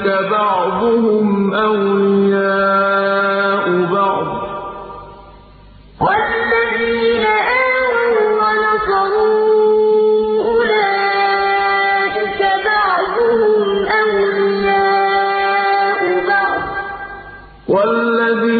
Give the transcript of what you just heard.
هناك بعضهم أولياء بعض والذين ونصروا أولئك بعضهم أولياء بعض والذين